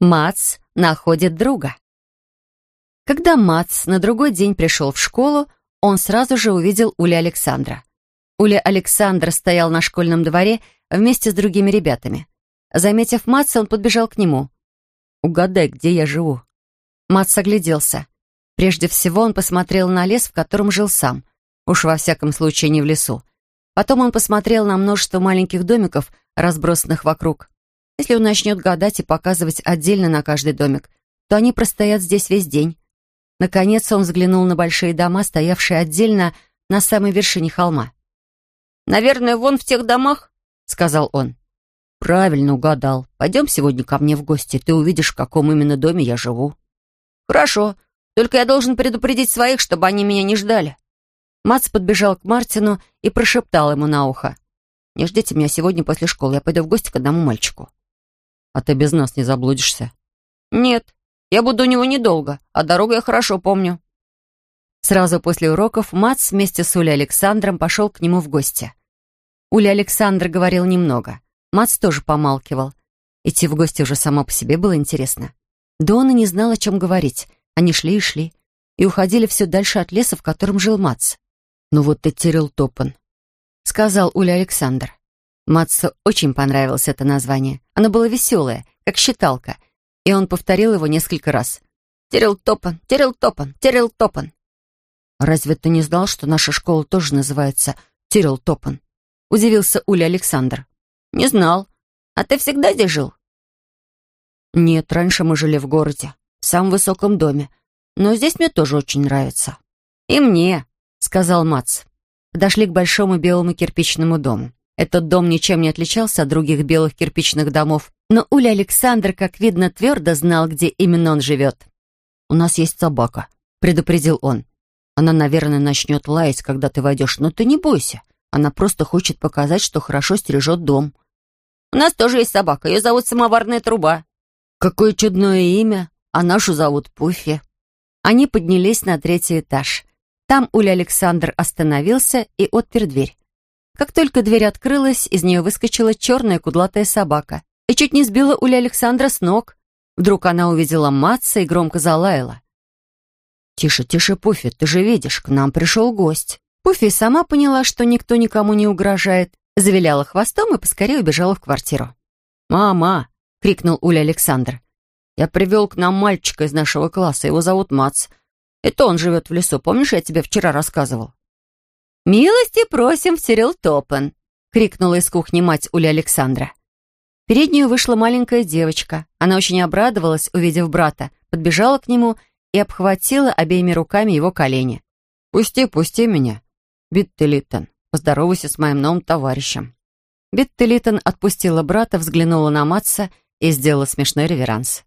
Мац находит друга. Когда Мац на другой день пришел в школу, он сразу же увидел Уля Александра. Уля Александр стоял на школьном дворе вместе с другими ребятами. Заметив Матса, он подбежал к нему. «Угадай, где я живу?» Матс огляделся. Прежде всего он посмотрел на лес, в котором жил сам. Уж во всяком случае не в лесу. Потом он посмотрел на множество маленьких домиков, разбросанных вокруг. Если он начнет гадать и показывать отдельно на каждый домик, то они простоят здесь весь день. Наконец он взглянул на большие дома, стоявшие отдельно на самой вершине холма. «Наверное, вон в тех домах?» — сказал он. «Правильно угадал. Пойдем сегодня ко мне в гости, ты увидишь, в каком именно доме я живу». «Хорошо. Только я должен предупредить своих, чтобы они меня не ждали». Мац подбежал к Мартину и прошептал ему на ухо. «Не ждите меня сегодня после школы, я пойду в гости к одному мальчику». А ты без нас не заблудишься? Нет, я буду у него недолго, а дорогу я хорошо помню. Сразу после уроков Мац вместе с Улей Александром пошел к нему в гости. Уля Александр говорил немного. Мац тоже помалкивал. Идти в гости уже само по себе было интересно. Дона не знал, о чем говорить. Они шли и шли. И уходили все дальше от леса, в котором жил Мац. «Ну вот ты Терил Топан», — сказал Уля Александр. Матсу очень понравилось это название. Оно было веселое, как считалка, и он повторил его несколько раз. «Терил Топан, Терил Топан, Терил Топан». «Разве ты не знал, что наша школа тоже называется Терил Топан?» — удивился Уля Александр. «Не знал. А ты всегда здесь жил?» «Нет, раньше мы жили в городе, в самом высоком доме. Но здесь мне тоже очень нравится». «И мне», — сказал Мац. Подошли к большому белому кирпичному дому. Этот дом ничем не отличался от других белых кирпичных домов, но Уля Александр, как видно, твердо знал, где именно он живет. «У нас есть собака», — предупредил он. «Она, наверное, начнет лаять, когда ты войдешь, но ты не бойся. Она просто хочет показать, что хорошо стережет дом». «У нас тоже есть собака, ее зовут Самоварная труба». «Какое чудное имя, а нашу зовут Пуффи». Они поднялись на третий этаж. Там Уля Александр остановился и отпер дверь. Как только дверь открылась, из нее выскочила черная кудлатая собака и чуть не сбила Уля Александра с ног. Вдруг она увидела Матца и громко залаяла. «Тише, тише, Пуфи, ты же видишь, к нам пришел гость». Пуфи сама поняла, что никто никому не угрожает, завиляла хвостом и поскорее убежала в квартиру. «Мама!» — крикнул Уля Александр. «Я привел к нам мальчика из нашего класса, его зовут Мац. Это он живет в лесу, помнишь, я тебе вчера рассказывал?» «Милости просим в Топен!» — крикнула из кухни мать Уля Александра. Перед нее вышла маленькая девочка. Она очень обрадовалась, увидев брата, подбежала к нему и обхватила обеими руками его колени. «Пусти, пусти меня, Битте Литтон. Поздоровайся с моим новым товарищем». Битте Литтон отпустила брата, взглянула на Матса и сделала смешной реверанс.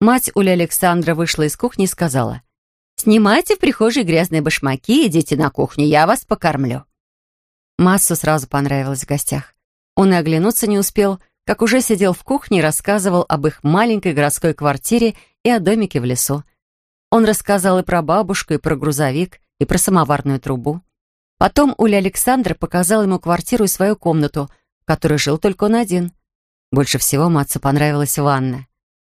Мать Уля Александра вышла из кухни и сказала — Снимайте в прихожей грязные башмаки, идите на кухню, я вас покормлю». Массу сразу понравилось в гостях. Он и оглянуться не успел, как уже сидел в кухне и рассказывал об их маленькой городской квартире и о домике в лесу. Он рассказал и про бабушку, и про грузовик, и про самоварную трубу. Потом Уля Александр показал ему квартиру и свою комнату, в которой жил только он один. Больше всего Матцу понравилась ванна.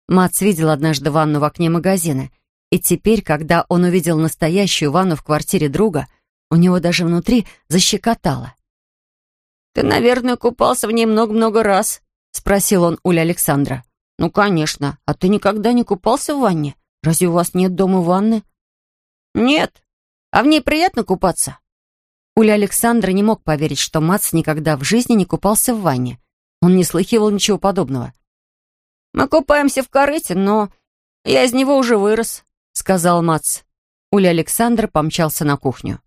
Мац видел однажды ванну в окне магазина — и теперь, когда он увидел настоящую ванну в квартире друга, у него даже внутри защекотало. «Ты, наверное, купался в ней много-много раз?» — спросил он Уля Александра. «Ну, конечно. А ты никогда не купался в ванне? Разве у вас нет дома ванны?» «Нет. А в ней приятно купаться?» Уля Александра не мог поверить, что Мац никогда в жизни не купался в ванне. Он не слыхивал ничего подобного. «Мы купаемся в корыте, но я из него уже вырос», — сказал Мац. Уля Александр помчался на кухню.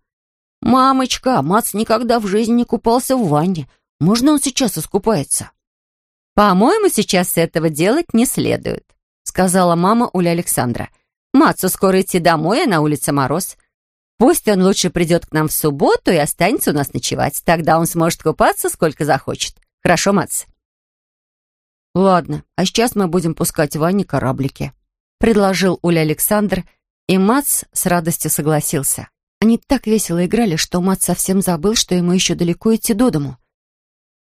«Мамочка, Мац никогда в жизни не купался в ванне. Можно он сейчас искупается?» «По-моему, сейчас этого делать не следует», — сказала мама Уля Александра. «Мацу скоро идти домой, а на улице мороз. Пусть он лучше придет к нам в субботу и останется у нас ночевать. Тогда он сможет купаться сколько захочет. Хорошо, Мац?» «Ладно, а сейчас мы будем пускать в ванне кораблики», — предложил Уля Александр, и Мац с радостью согласился. Они так весело играли, что Мац совсем забыл, что ему еще далеко идти до дому.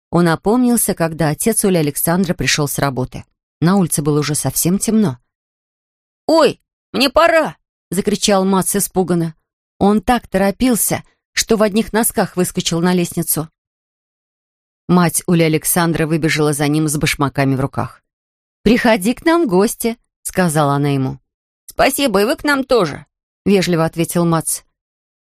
Он опомнился, когда отец Уля Александра пришел с работы. На улице было уже совсем темно. «Ой, мне пора!» — закричал Мац испуганно. Он так торопился, что в одних носках выскочил на лестницу. Мать Ули Александра выбежала за ним с башмаками в руках. «Приходи к нам в гости», — сказала она ему. «Спасибо, и вы к нам тоже», — вежливо ответил Мац.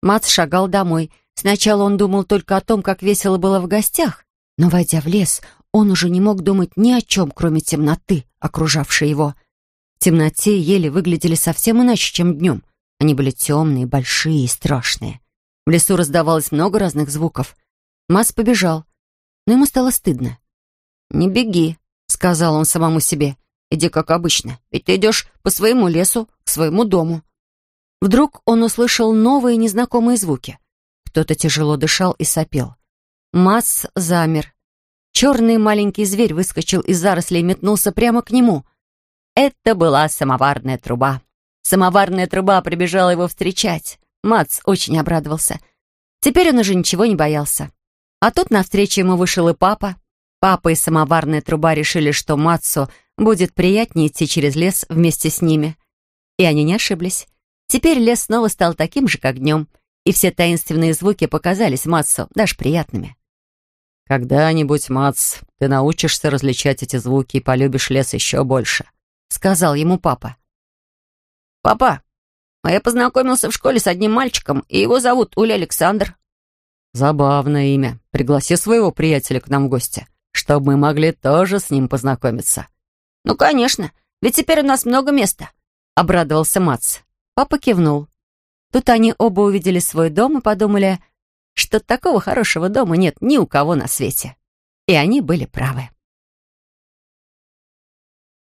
Мац шагал домой. Сначала он думал только о том, как весело было в гостях, но, войдя в лес, он уже не мог думать ни о чем, кроме темноты, окружавшей его. В темноте ели выглядели совсем иначе, чем днем. Они были темные, большие и страшные. В лесу раздавалось много разных звуков. Мац побежал, но ему стало стыдно. «Не беги», — сказал он самому себе. «Иди как обычно, ведь ты идешь по своему лесу, к своему дому». Вдруг он услышал новые незнакомые звуки. Кто-то тяжело дышал и сопел. Масс замер. Черный маленький зверь выскочил из зарослей и метнулся прямо к нему. Это была самоварная труба. Самоварная труба прибежала его встречать. Мац очень обрадовался. Теперь он уже ничего не боялся. А тут навстречу ему вышел и папа. Папа и самоварная труба решили, что Мацу будет приятнее идти через лес вместе с ними. И они не ошиблись. Теперь лес снова стал таким же, как днем, и все таинственные звуки показались Мацу даже приятными. «Когда-нибудь, Мац, ты научишься различать эти звуки и полюбишь лес еще больше», — сказал ему папа. «Папа, а я познакомился в школе с одним мальчиком, и его зовут Уля Александр», «Забавное имя. Пригласи своего приятеля к нам в гости, чтобы мы могли тоже с ним познакомиться». «Ну, конечно, ведь теперь у нас много места», — обрадовался Мац. Папа кивнул. Тут они оба увидели свой дом и подумали, что такого хорошего дома нет ни у кого на свете. И они были правы.